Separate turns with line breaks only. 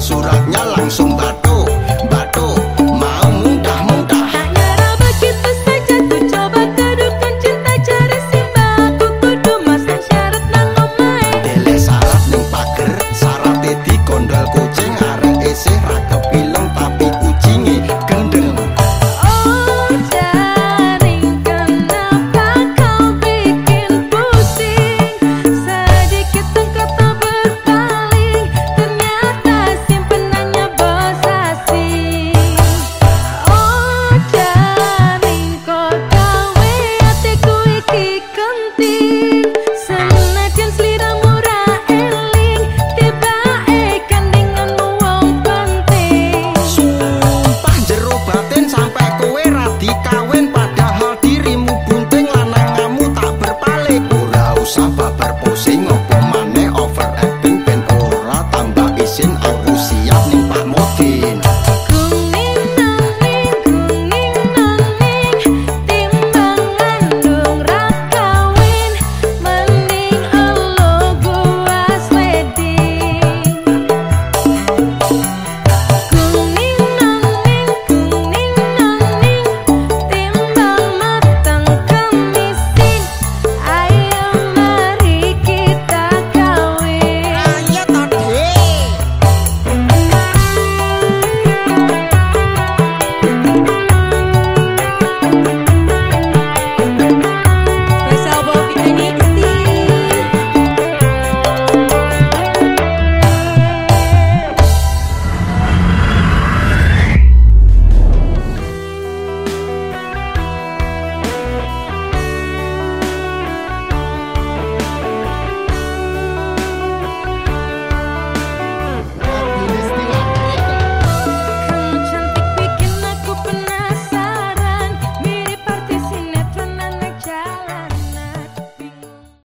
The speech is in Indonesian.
suratnya batal 先熬不息。